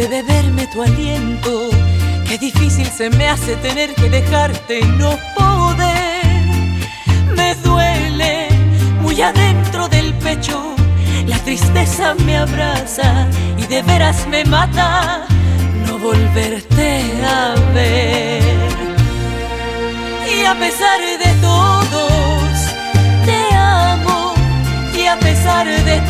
de beberme tu aliento. Qué difícil se me hace tener que dejarte y no poder. Me duele muy adentro del pecho, la tristeza me abraza y de veras me mata no volverte a ver. Y a pesar de todos, te amo. Y a pesar de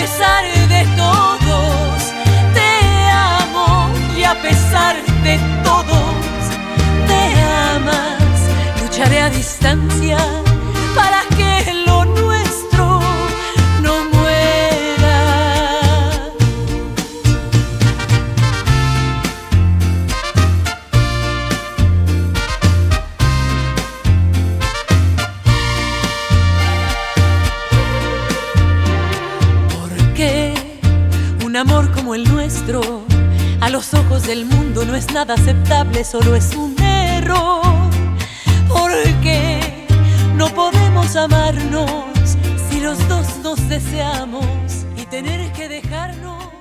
pesar de todos, te amo. Y a pesar de todos, me amas. Lucharé a distancia Un amor como el nuestro a los ojos del mundo no es nada aceptable, solo es un error. Porque no podemos amarnos si los dos nos deseamos y tener que dejarnos.